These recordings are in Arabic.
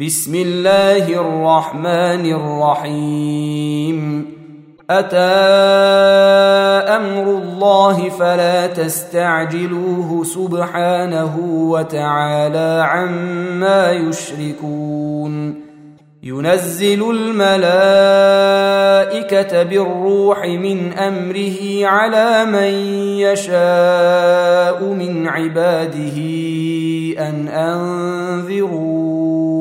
بسم الله الرحمن الرحيم. أتى أمر الله فلا تستعجلوه سبحانه وتعالى عما يشركون. ينزل الملائكة بالروح من أمره على من يشاء من عباده أن أنذروا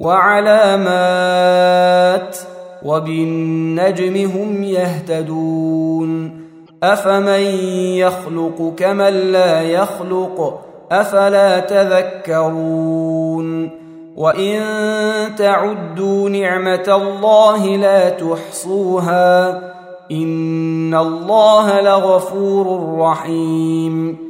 وعلامات وبالنجم هم يهتدون أفمن يخلق كمن لا يخلق أفلا تذكرون وإن تعدوا نعمة الله لا تحصوها إن الله لغفور رحيم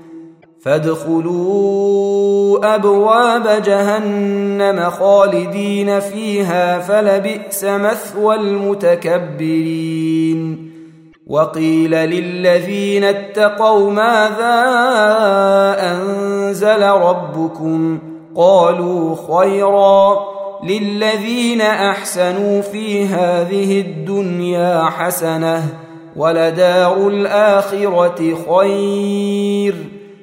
فادخلوا أبواب جهنم خالدين فيها فلبئس مثوى المتكبرين. وقيل للذين اتقوا ماذا أنزل ربكم؟ قالوا خيرا للذين أحسنوا في هذه الدنيا حسنة ولدار الآخرة خير.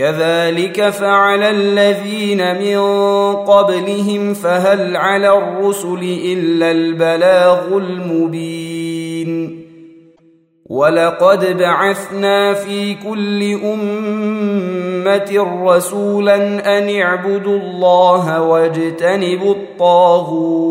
كذلك فعل الذين من قبلهم فهل على الرسل إلا البلاغ المبين ولقد بعثنا في كل أمة رسولا أن اعبدوا الله واجتنبوا الطاغوت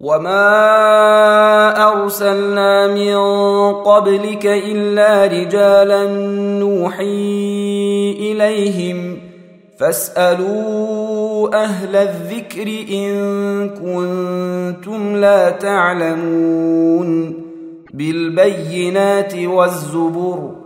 وما ارسلنا من قبلك الا رجالا نوحي اليهم فاسالوا أهل الذكر ان كنتم لا تعلمون بالبينات والزبر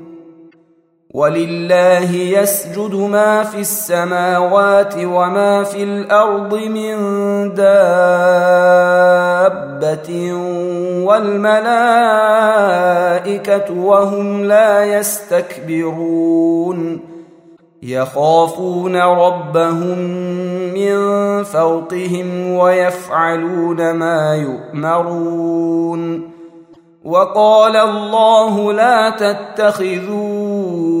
ولله يسجد ما في السماوات وما في الأرض من دابة والملائكة وهم لا يستكبرون. يخافون ربهم من فوقهم ويفعلون ما يؤمرون. وقال الله لا تتخذوا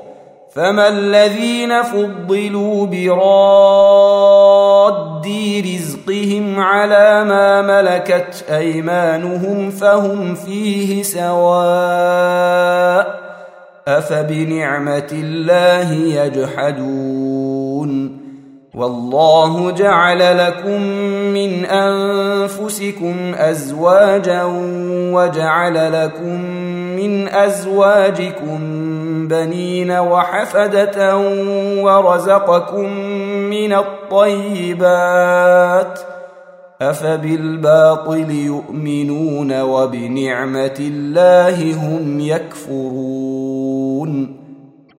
فما الذين فضلوا براد رزقهم على ما ملكت أيمانهم فهم فيه سواء أفبنعمة الله يجحدون والله جعل لكم من أنفسكم أزواجا وجعل لكم من أزواجكم بنين وحفدة ورزقكم من الطيبات أفبالباطل يؤمنون وبنعمة الله هم يكفرون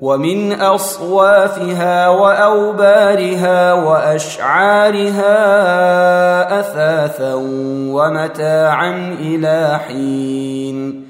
ومن أصوافها وأوبارها وأشعارها أثاثا ومتاعا إلى حين.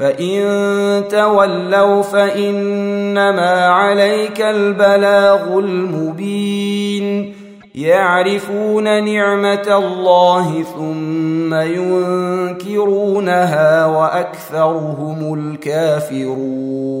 فان تولوا فانما عليك البلاغ المبين يعرفون نعمه الله ثم ينكرونها واكثرهم الكافرون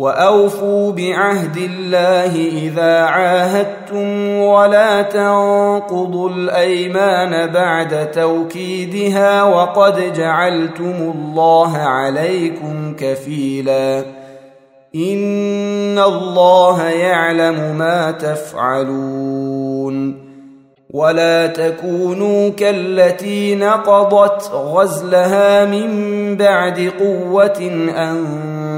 وأوفوا بعهد الله إذا عاهدتم ولا تنقضوا الأيمان بعد توكيدها وقد جعلتم الله عليكم كفيلا. إن الله يعلم ما تفعلون. ولا تكونوا كالتي نقضت غزلها من بعد قوة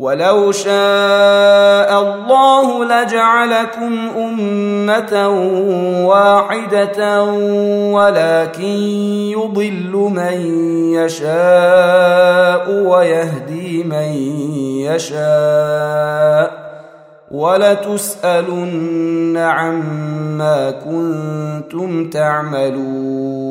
ولو شاء الله لجعلكم امه واحدة ولكن يضل من يشاء ويهدي من يشاء ولتسالن عما كنتم تعملون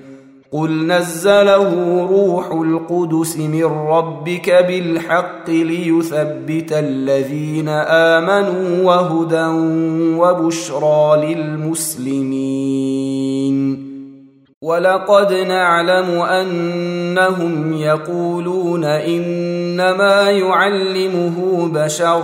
قل نزله روح القدس من ربك بالحق ليثبت الذين امنوا وهدى وبشرى للمسلمين ولقد نعلم انهم يقولون انما يعلمه بشر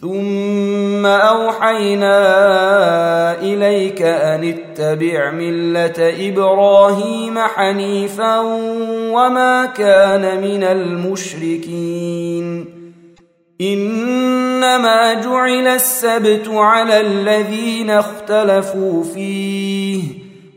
ثم اوحينا اليك ان اتبع مله إبراهيم حنيفا وما كان من المشركين انما جعل السبت على الذين اختلفوا فيه